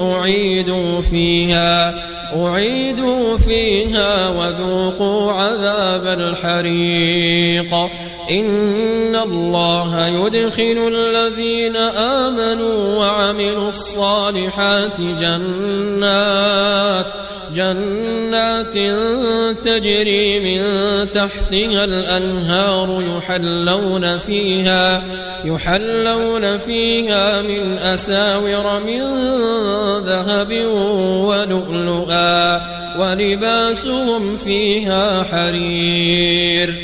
أعيدوا فيها أعيدوا فيها وذوقوا عذاب الحريق. إن الله يدخل الذين آمنوا وعملوا الصالحات جنات جنات تجري من تحتها الأنهار يحلون فيها يحلون فيها من أساور من ذهب ولؤلؤا ولباسهم فيها حرير.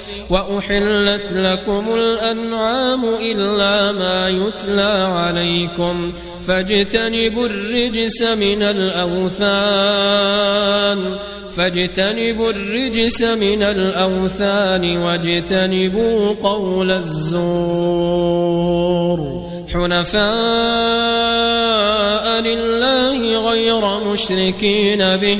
وأحلت لكم الأنعام إلا ما يتلى عليكم فاجتنبوا الرجس من الأوثان فاجتنبوا الرجس من الأوثان واجتنبوا قول الزور حنفاء لله غير مشركين به